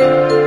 you